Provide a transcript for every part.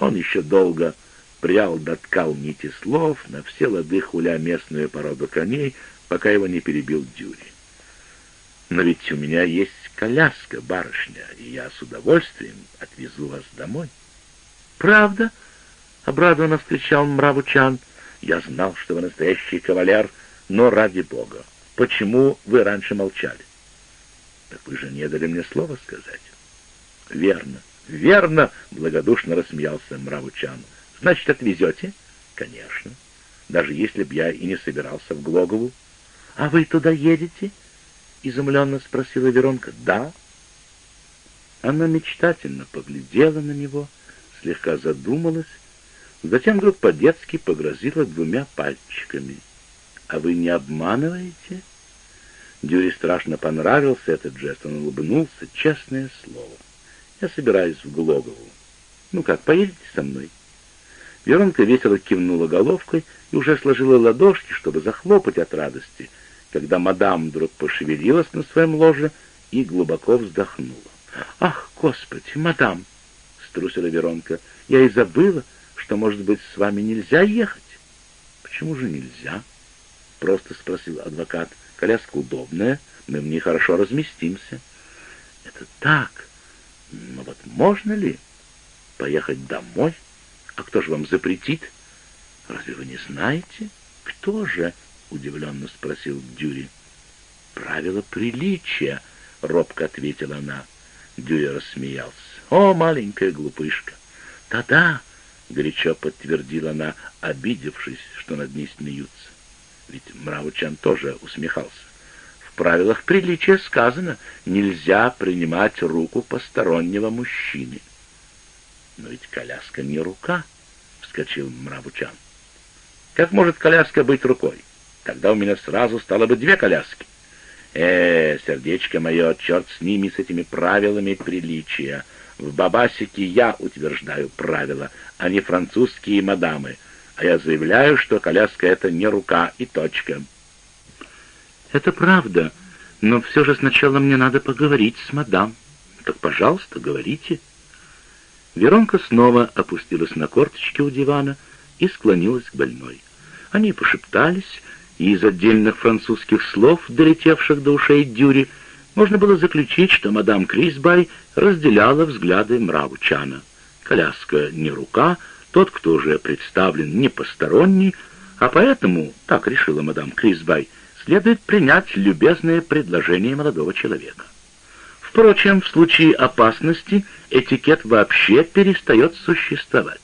Он еще долго прял доткал нити слов, на все лады хуля местную породу коней, пока его не перебил Дюри. «Но ведь у меня есть коляска, барышня, и я с удовольствием отвезу вас домой». «Правда?» — обрадованно встречал Мравучан. «Я знал, что вы настоящий кавалер, но ради бога, почему вы раньше молчали?» «Так вы же не дали мне слова сказать». «Верно, верно!» — благодушно рассмеялся Мравучан. «Значит, отвезете?» «Конечно. Даже если б я и не собирался в Глогову». «А вы туда едете?» — изумленно спросила Веронка. «Да». Она мечтательно поглядела на него, слегка задумалась, затем вдруг по-детски погрозила двумя пальчиками. «А вы не обманываете?» Дюре страшно понравился этот жест, он улыбнулся, честное слово. «Я собираюсь в Глогову. Ну как, поедете со мной?» Веронка весело кивнула головкой и уже сложила ладошки, чтобы захлопать от радости — когда мадам вдруг пошевелилась на своем ложе и глубоко вздохнула. «Ах, Господи, мадам!» — струсила Веронка. «Я и забыла, что, может быть, с вами нельзя ехать». «Почему же нельзя?» — просто спросил адвокат. «Коляска удобная, мы в ней хорошо разместимся». «Это так. Но вот можно ли поехать домой? А кто же вам запретит? Разве вы не знаете? Кто же?» — удивленно спросил Дюри. «Правила приличия», — робко ответила она. Дюри рассмеялся. «О, маленькая глупышка!» «Да-да», — горячо подтвердила она, обидевшись, что над ней смеются. Ведь Мравучан тоже усмехался. «В правилах приличия сказано, нельзя принимать руку постороннего мужчины». «Но ведь коляска не рука», — вскочил Мравучан. «Как может коляска быть рукой? Тогда у меня сразу стало бы две коляски. Э, сердечко мое, черт с ними, с этими правилами приличия. В Бабасике я утверждаю правила, а не французские мадамы. А я заявляю, что коляска — это не рука и точка. Это правда, но все же сначала мне надо поговорить с мадам. Так, пожалуйста, говорите. Веронка снова опустилась на корточки у дивана и склонилась к больной. Они пошептались, и из отдельных французских слов, долетевших до ушей Дюри, можно было заключить, что мадам Крисбай разделяла взгляды Мравучана. Коляска не рука, тот, кто уже представлен, не посторонний, а поэтому, так решила мадам Крисбай, следует принять любезное предложение молодого человека. Впрочем, в случае опасности этикет вообще перестает существовать.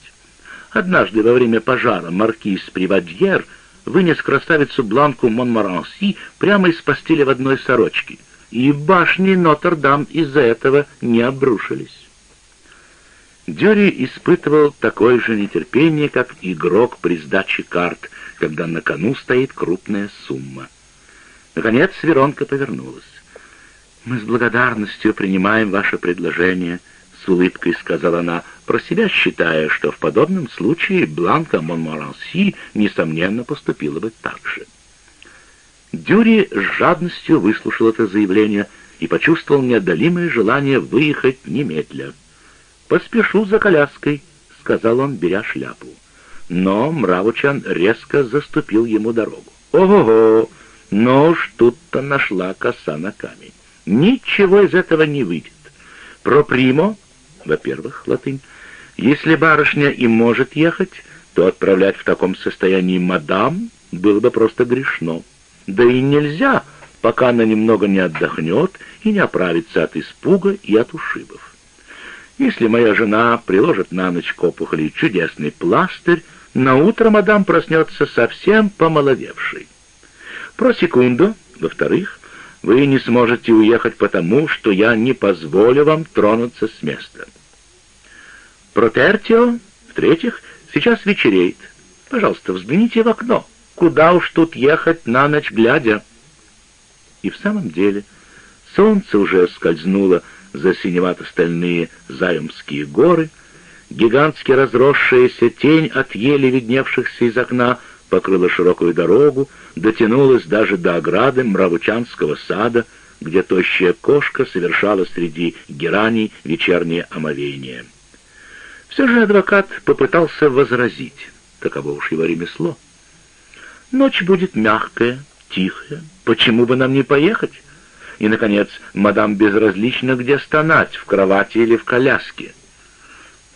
Однажды во время пожара маркиз Привадьер вынес красавицу Бланку Монмаранси прямо из постели в одной сорочке, и башни Нотр-Дам из-за этого не обрушились. Дюри испытывал такое же нетерпение, как игрок при сдаче карт, когда на кону стоит крупная сумма. Наконец Веронка повернулась. «Мы с благодарностью принимаем ваше предложение», — с улыбкой сказала она, про себя считая, что в подобном случае Бланка Монморанси, несомненно, поступила бы так же. Дюри с жадностью выслушал это заявление и почувствовал неодолимое желание выехать немедля. «Поспешу за коляской», — сказал он, беря шляпу. Но Мравучан резко заступил ему дорогу. «Ого-го! Но уж тут-то нашла коса на камень. Ничего из этого не выйдет. Про примо, во-первых, латынь, если барышня и может ехать, то отправлять в таком состоянии мадам было бы просто грешно. Да и нельзя, пока она немного не отдохнет и не оправится от испуга и от ушибов. Если моя жена приложит на ночь к опухоли чудесный пластырь, на утро мадам проснется совсем помолодевшей. Про секунду, во-вторых, вы не сможете уехать потому, что я не позволю вам тронуться с места. Протертио. В-третьих, сейчас вечереет. Пожалуйста, взгляните в окно. Куда уж тут ехать на ночь глядя? И в самом деле солнце уже скользнуло за синевато-стальные Заемские горы, гигантски разросшаяся тень от еле видневшихся из окна покрыла широкую дорогу, дотянулась даже до ограды Мравучанского сада, где тощая кошка совершала среди гераний вечернее омовение. Все же адвокат попытался возразить. Таково уж его ремесло. Ночь будет мягкая, тихая. Почему бы нам не поехать? И, наконец, мадам безразлично, где стонать, в кровати или в коляске.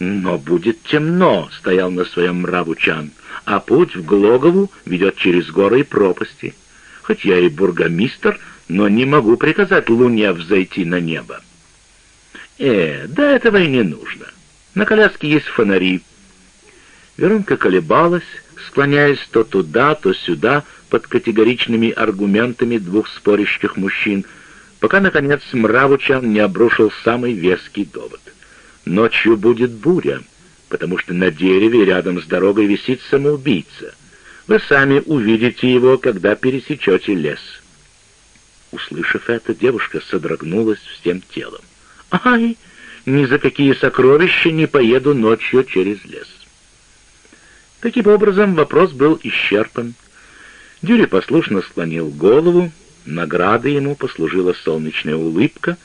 Но будет темно, стоял на своем мравучан, а путь в Глогову ведет через горы и пропасти. Хоть я и бургомистр, но не могу приказать луне взойти на небо. Э, да этого и не нужно. На коляске есть фонари. Веронка колебалась, склоняясь то туда, то сюда, под категоричными аргументами двух спорящих мужчин, пока, наконец, Мравучан не обрушил самый веский довод. Ночью будет буря, потому что на дереве рядом с дорогой висит самоубийца. Вы сами увидите его, когда пересечете лес. Услышав это, девушка содрогнулась всем телом. «Ай, ни за какие сокровища не поеду ночью через лес». Таким образом, вопрос был исчерпан. Дюри послушно склонил голову, наградой ему послужила солнечная улыбка,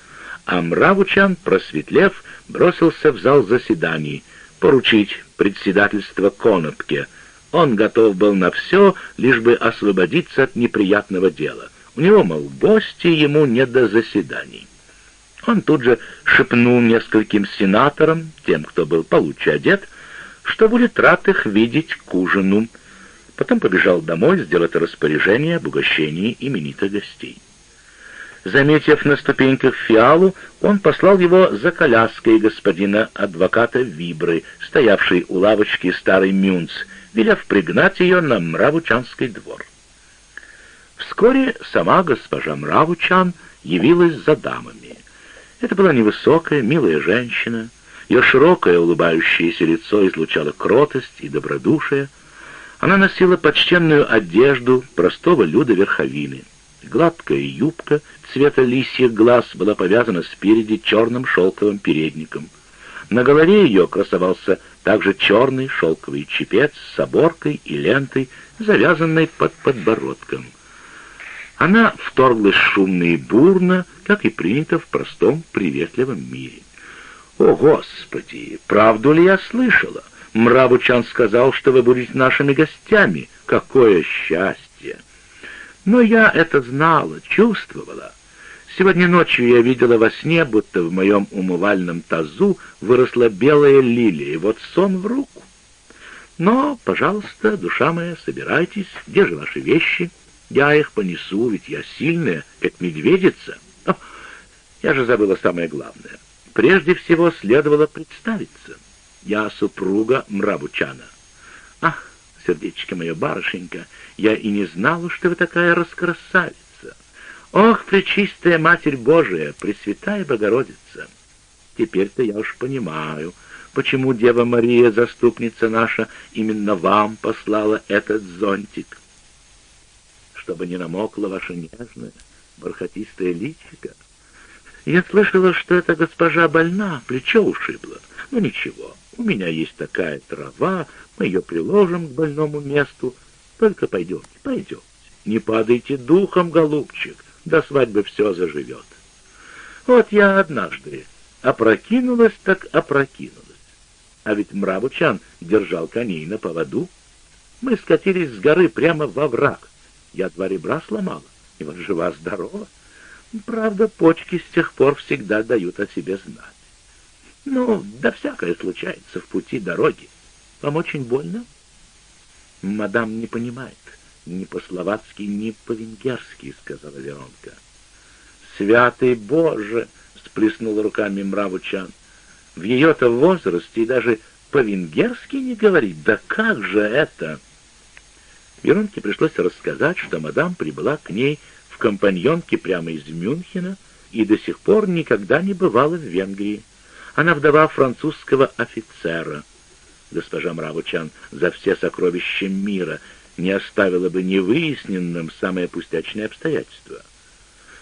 а Мравучан, просветлев, бросился в зал заседаний, поручить председательство Конопке. Он готов был на все, лишь бы освободиться от неприятного дела. У него, мол, гости, ему не до заседаний. Он тут же шепнул нескольким сенаторам, тем, кто был получше одет, что будет рад их видеть к ужину. Потом побежал домой сделать распоряжение об угощении именитых гостей. Заметив на ступеньках фиалу, он послал его за коляской господина адвоката Вибры, стоявшей у лавочки старый Мюнц, велев пригнать ее на Мравучанский двор. Вскоре сама госпожа Мравучан явилась за дамами. Это была невысокая, милая женщина. Ее широкое улыбающееся лицо излучало кротость и добродушие. Она носила почтенную одежду простого люда верховины. Гладкая юбка цвета лисьих глаз была повязана спереди черным шелковым передником. На голове ее красовался также черный шелковый чепец с оборкой и лентой, завязанной под подбородком. Она вторглась шумно и бурно, как и принято в простом приветливом мире. «О, Господи! Правду ли я слышала? Мрабучан сказал, что вы будете нашими гостями. Какое счастье!» Но я это знала, чувствовала. Сегодня ночью я видела во сне, будто в моем умывальном тазу выросла белая лилия, и вот сон в руку. Но, пожалуйста, душа моя, собирайтесь, где же ваши вещи?» Я их понесу, ведь я сильная, как медведица. О, я же забыла самое главное. Прежде всего следовало представиться. Я супруга Мрабучана. Ах, сердечко мое, барышенька, я и не знала, что вы такая раскрасавица. Ох, пречистая Матерь Божия, Пресвятая Богородица! Теперь-то я уж понимаю, почему Дева Мария, заступница наша, именно вам послала этот зонтик чтобы не намокло ваше нежное, бархатистое личико. Я слышала, что эта госпожа больна, плечо ушибло. Ну ничего, у меня есть такая трава, мы ее приложим к больному месту. Только пойдемте, пойдемте. Не падайте духом, голубчик, до свадьбы все заживет. Вот я однажды опрокинулась, так опрокинулась. А ведь Мравучан держал коней на поводу. Мы скатились с горы прямо во враг. Я два ребра сломала, и вот жива-здорова. Правда, почки с тех пор всегда дают о себе знать. Ну, да всякое случается в пути дороги. Вам очень больно? Мадам не понимает. Ни по-словацки, ни по-венгерски, сказала Веронка. Святый Боже! сплеснула руками Мравучан. В ее-то возрасте и даже по-венгерски не говорить. Да как же это? Веронке пришлось рассказать, что мадам прибыла к ней в компаньонке прямо из Мюнхена и до сих пор никогда не бывала в Венгрии. Она вдова французского офицера. Госпожа Мравучан за все сокровища мира не оставила бы невыясненным самое пустячное обстоятельство.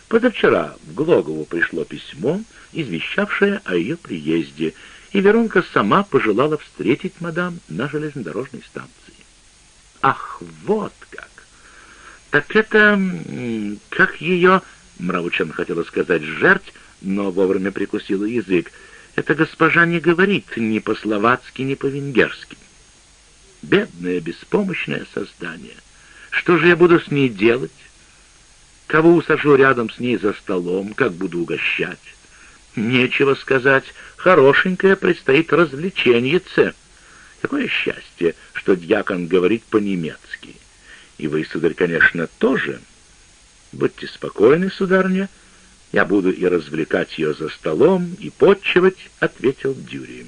Позавчера в Глогову пришло письмо, извещавшее о ее приезде, и Веронка сама пожелала встретить мадам на железнодорожной станции. Ах, вот как! Так это... как ее... Мравучан хотела сказать «жерть», но вовремя прикусила язык. Эта госпожа не говорит ни по-словацки, ни по-венгерски. Бедное, беспомощное создание. Что же я буду с ней делать? Кого усажу рядом с ней за столом, как буду угощать? Нечего сказать, хорошенькое предстоит развлеченьице. Какое счастье, что дьякон говорит по-немецки. И вы, сударь, конечно, тоже. Будьте спокойны, сударня, я буду и развлекать ее за столом, и подчивать, — ответил Дюри.